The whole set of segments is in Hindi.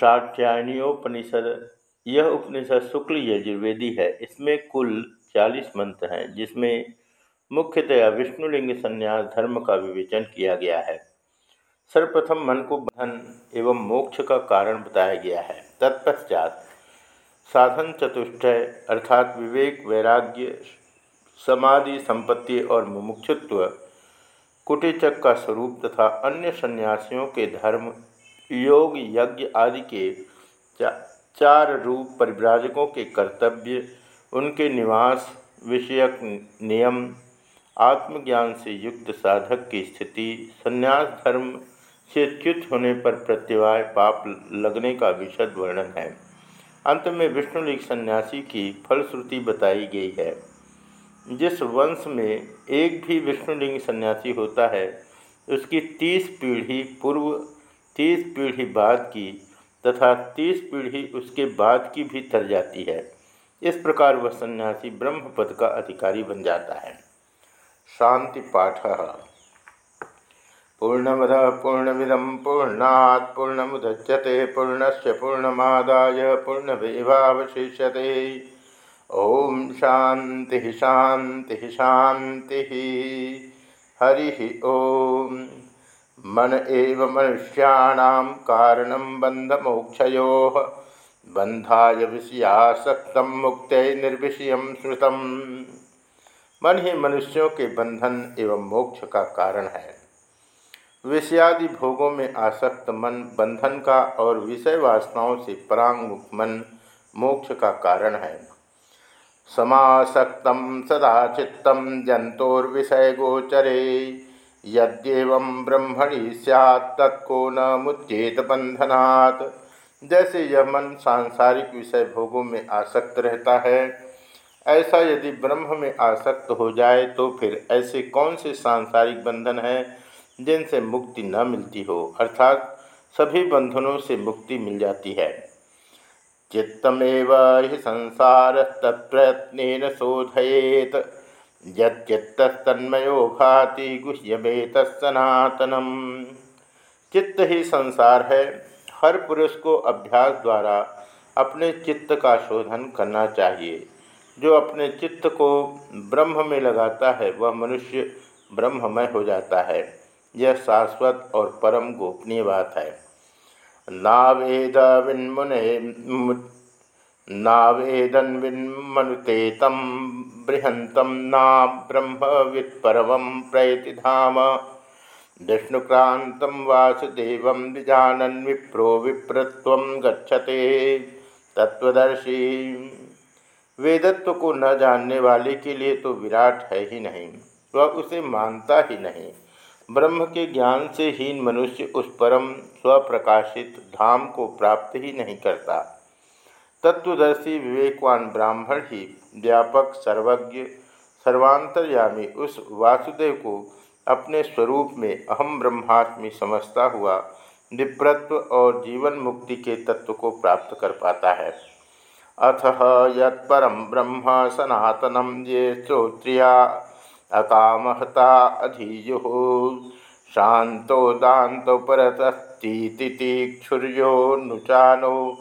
शाक्यायनीयोपनिषद यह उपनिषद शुक्ल यजुर्वेदी है। इसमें कुल चालीस मंत्र हैं, जिसमें मुख्यतया विष्णुलिंग संन्यास धर्म का विवेचन किया गया है। सर्वप्रथम मन को बंधन एवं मोक्ष का कारण बताया गया है। तत्पश्चात साधन चतुष्टय अर्थात विवेक, वैराग्य, समाधि, संपत्ति और मुमुक्षुत्व, कुटिचक का स्वरूप तथा अन्य सन्यासियों के धर्म योग यज्ञ आदि के चा, चार रूप परिव्राजकों के कर्तव्य उनके निवास विषयक नियम आत्मज्ञान से युक्त साधक की स्थिति संन्यास धर्म से च्युत होने पर प्रत्यवाय पाप लगने का विशद वर्णन है। अंत में विष्णुलिंग सन्यासी की फलश्रुति बताई गई है। जिस वंश में एक भी विष्णुलिंग सन्यासी होता है उसकी तीस पीढ़ी पूर्व तीस पीढ़ी बाद की तथा तीस पीढ़ी उसके बाद की भी तर जाती है। इस प्रकार वह सन्यासी ब्रह्म पद का अधिकारी बन जाता है। शांति पाठ। पूर्णमद पूर्णमिदम पूर्णात् पूर्णमुदच्यते, पूर्णस्य पूर्णमादाय पूर्णमेवावशिष्यते। ओम शांति शांति शांति हरि ओम। मन एव मनुष्याण कारण बंधमोक्षयो बंधाय विषयासक्त मुक्त निर्विषय श्रुत मन ही मनुष्यों के बंधन एवं मोक्ष का कारण है। विषयादि भोगों में आसक्त मन, बंधन का और विषय वासनाओं से परांगमुख मन मोक्ष का कारण है। समासक्त सदा चित्त जंतुर्विषय गोचरे। यद्येवं ब्रह्मणि सैत् तत्को न मुच्येत बंधनात् जैसे यह मन सांसारिक विषय भोगों में आसक्त रहता है, ऐसा यदि ब्रह्म में आसक्त हो जाए तो फिर ऐसे कौन से सांसारिक बंधन हैं, जिनसे मुक्ति न मिलती हो? अर्थात, सभी बंधनों से मुक्ति मिल जाती है। चित्तमेव संसार तत्प्रयत्न शोधयेत। यत्तन्मयो भाति गुह्यमेत सनातनम चित्त ही संसार है। हर पुरुष को अभ्यास द्वारा अपने चित्त का शोधन करना चाहिए। जो अपने चित्त को ब्रह्म में लगाता है, वह मनुष्य ब्रह्ममय हो जाता है। यह शाश्वत और परम गोपनीय बात है। नावेद विन्मुने नावेदन्विन्मनुते तं बृहन्तं ना ब्रह्मवित्परमं प्रयतिधाम विष्णुक्रान्तं वासुदेवं विजानन् विप्रो विप्रत्वं गच्छते। तत्वदर्शी वेदत्व को न जानने वाले के लिए तो विराट है ही नहीं, वह उसे मानता ही नहीं। ब्रह्म के ज्ञान से हीन मनुष्य उस परम स्वप्रकाशित धाम को प्राप्त ही नहीं करता। तत्वदर्शी विवेकवान ब्राह्मण ही व्यापक, सर्वज्ञ, सर्वांतर्यामी उस वासुदेव को अपने स्वरूप में अहम ब्रह्मात्मी समझता हुआ विप्रत्व और जीवन मुक्ति के तत्व को प्राप्त कर पाता है। अथ यत्परम ब्रह्म सनातनम ये श्रोत्रिया अकामहता अधीयु शांतो दातो परतस्तीतिक्षुर्यो नुचानो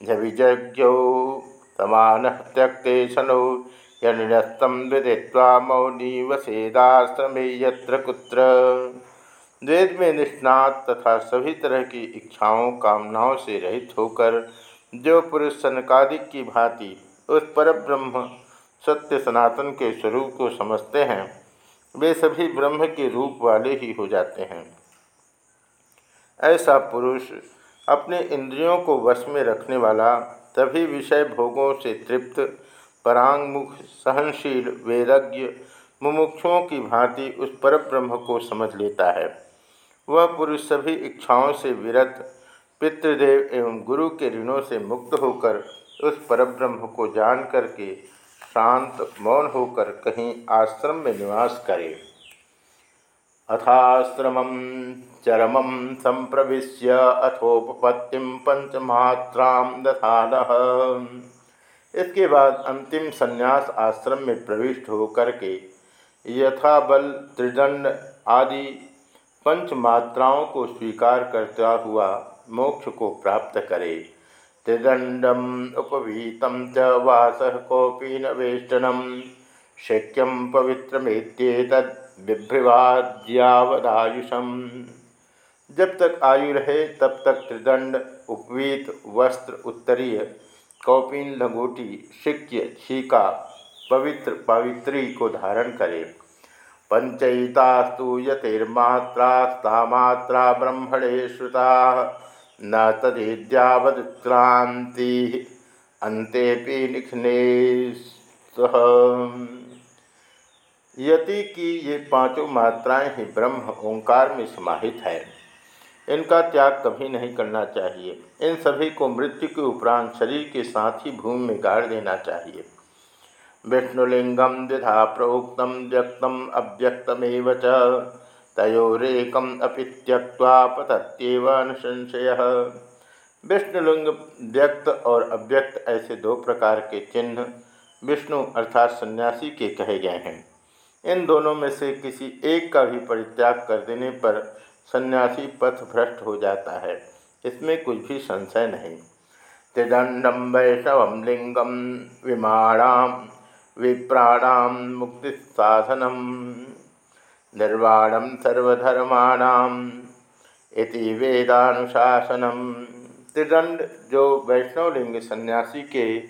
झविजज्ञौ समान त्यक्ते शनौ यनिनस्तम विदित्वा मौनी वसेदाश्रमे यत्र कुत्र। वेद में निष्णात तथा सभी तरह की इच्छाओं, कामनाओं से रहित होकर जो पुरुष सनकादिक की भांति उस पर ब्रह्म सत्य सनातन के स्वरूप को समझते हैं, वे सभी ब्रह्म के रूप वाले ही हो जाते हैं। ऐसा पुरुष अपने इंद्रियों को वश में रखने वाला, तभी विषय भोगों से तृप्त, परांगमुख, सहनशील, वैराग्य, मुमुक्षुओं की भांति उस परब्रह्म को समझ लेता है। वह पुरुष सभी इच्छाओं से विरत, पितृदेव एवं गुरु के ऋणों से मुक्त होकर उस परब्रह्म को जान करके शांत, मौन होकर कहीं आश्रम में निवास करे। अथाश्रम चरम संप्रवेश्य अथोपत्ति पंचमात्रा दधान। इसके बाद अंतिम संन्यास आश्रम में प्रविष्ट होकर के यथाबल त्रिदंड आदि पंच मात्राओं को स्वीकार करता हुआ मोक्ष को प्राप्त करे। त्रिदंडम उपवीत च वास कोपी न वेष्टनम। शक्यम पवित्रमेत बिभ्रवाद्यावदायुषम जब तक आयु रहे, तब तक त्रिदंड, उपवीत, वस्त्र उत्तरीय, कौपिन लंगोटी, शिक्य, छीका, पवित्र पवित्री को धारण करे। पंचयितास्तु यतिर्मात्रास्तामात्रा ब्रह्मणे श्रुता, न तदेद्यावदुत्क्रांति अंतेपि निखने यति की ये पाँचों मात्राएँ ही ब्रह्म ओंकार में समाहित है। इनका त्याग कभी नहीं करना चाहिए। इन सभी को मृत्यु के उपरांत शरीर के साथ ही भूमि में गाड़ देना चाहिए। विष्णुलिंगम द्विधा प्रोक्त व्यक्तम अव्यक्तमेव च। तयोरेकम अपि त्यक्वा पतत्येव संशय विष्णुलिंग व्यक्त और अव्यक्त ऐसे दो प्रकार के चिन्ह विष्णु अर्थात सन्यासी के कहे गए हैं। इन दोनों में से किसी एक का भी परित्याग कर देने पर सन्यासी पथ भ्रष्ट हो जाता है। इसमें कुछ भी संशय नहीं। त्रिदंडम वैष्णव लिंगम विमाणाम विप्राणाम मुक्ति साधनम निर्वाणम सर्वधर्माणाम इति वेदानुशासनम त्रिदंड जो वैष्णवलिंग सन्यासी के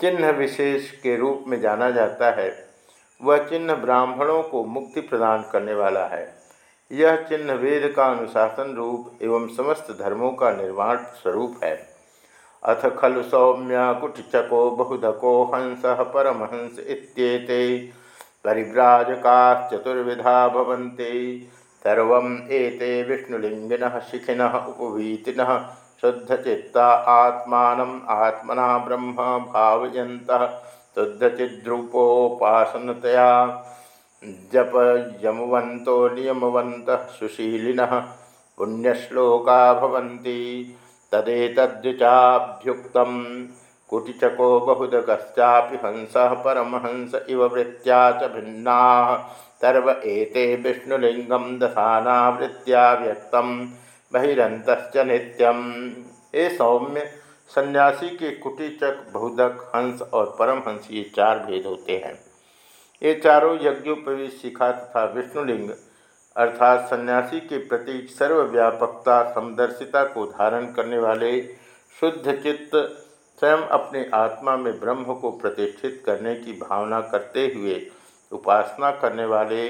चिन्ह विशेष के रूप में जाना जाता है। वह चिन्ह ब्राह्मणों को मुक्ति प्रदान करने वाला है। यह चिन्ह वेद का अनुशासन रूप एवं समस्त धर्मों का निर्माण स्वरूप है। अथ खलु सौम्य कुटचको बहुधको हंस परमहंस इत्येते परिव्राजका चतुर्विधा भवन्ते। सर्वम एते विष्णुलिंगिन शिखिन उपवीतिन शुद्धचित्ता आत्मा आत्मना ब्रह्म भावयंत शुद्धचिद्रूपोपासनतया जप यमुवंतो नियमवंत सुशीलिन पुण्यश्लोका भवन्ति। तदेतद्विचाभ्युक्त कुटिचको बहुदकश्चापि हंस परमहंस इव वृत्त्या च भिन्ना। सर्व एते विष्णुलिंगम दशाना वृत्त्या व्यक्तम बहिंत नित्यम। ए सौम्य सन्यासी के कुटीचक बहुदक हंस और परमहंस ये चार भेद होते हैं। ये चारों यज्ञोपवी शिखा तथा विष्णुलिंग अर्थात सन्यासी के प्रति सर्वव्यापकता, समदर्शिता को धारण करने वाले शुद्ध चित्त स्वयं अपने आत्मा में ब्रह्म को प्रतिष्ठित करने की भावना करते हुए उपासना करने वाले,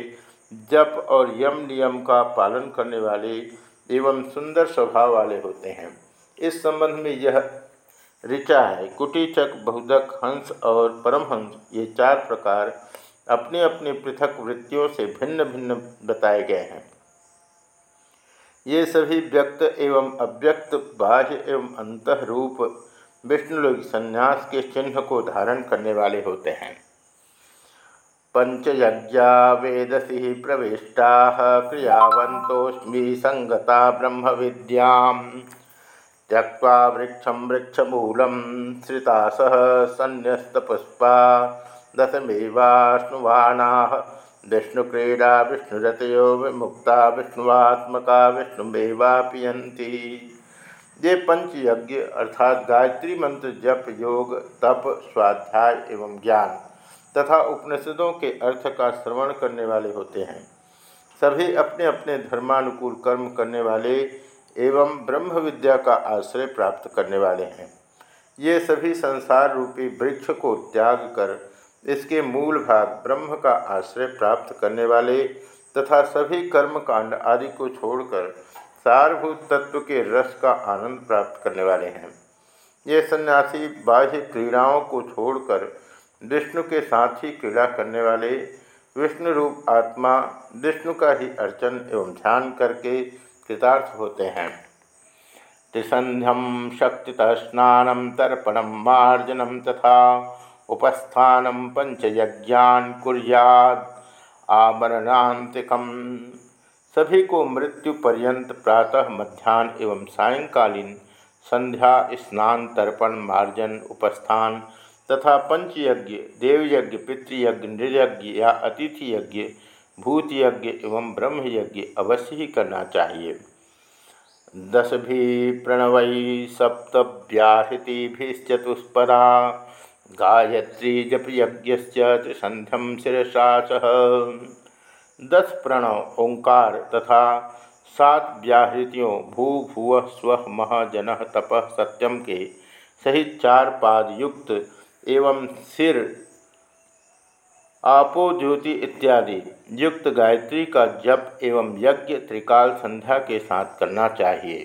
जप और यम नियम का पालन करने वाले एवं सुंदर स्वभाव वाले होते हैं। इस संबंध में यह ऋचा है। कुटीचक बहुदक हंस और परमहंस, ये चार प्रकार अपने अपने पृथक वृत्तियों से भिन्न भिन्न बताए गए हैं। ये सभी व्यक्त एवं अव्यक्त, बाह्य एवं अंत रूप विष्णुलोक संन्यास के चिन्ह को धारण करने वाले होते हैं। पंचयज्ञा वेदसी प्रविष्टा क्रियावंतोस्मी संगता ब्रह्म विद्या त्यक्वा वृक्षम वृक्षमूलम श्रितास संन्यस्तपुष्पा दशमेवाश्नुवाना विष्णुक्रीडा विष्णुरतयो विमुक्ता विष्णुवात्मका विष्णुमेवा पियंती ये पंच यज्ञ अर्थात गायत्री मंत्र, जप, योग, तप, स्वाध्याय एवं ज्ञान तथा उपनिषदों के अर्थ का श्रवण करने वाले होते हैं। सभी अपने अपने धर्मानुकूल कर्म करने वाले एवं ब्रह्म विद्या का आश्रय प्राप्त करने वाले हैं। ये सभी संसार रूपी वृक्ष को त्याग कर इसके मूल भाग ब्रह्म का आश्रय प्राप्त करने वाले तथा सभी कर्म कांड आदि को छोड़कर सारभूत तत्व के रस का आनंद प्राप्त करने वाले हैं। ये सन्यासी बाह्य क्रीड़ाओं को छोड़कर विष्णु के साथ ही क्रीड़ा करने वाले विष्णु रूप आत्मा, विष्णु का ही अर्चन एवं ध्यान करके कृतार्थ होते हैं। त्रिसंध्यम शक्तितः स्नान तर्पणम मार्जनम तथा उपस्थान पंचयज्ञान कुरियाद आमरणांतिकम सभी को मृत्यु पर्यंत प्रातः मध्यान्ह एवं सायंकालीन संध्या, स्नान, तर्पण, मार्जन, उपस्थान तथा पंचयज्ञ, देवयज्ञ, पितृयज्ञ, नृयज्ञ या अतिथि यज्ञ भूत यज्ञ एवं ब्रह्म यज्ञ अवश्य ही करना चाहिए। दस भी प्रणवई सप्तव्याहृतिभिश्चतुष्पदा, गायत्री जप यज्ञ त्रिसंध्यम शिरसा सह। दस प्रणव ओंकार तथा सात व्याहृतियों भू भुव स्व मह जन तप सत्यम के सहित चार पाद युक्त एवं सिर आपो ज्योति इत्यादि युक्त गायत्री का जप एवं यज्ञ त्रिकाल संध्या के साथ करना चाहिए।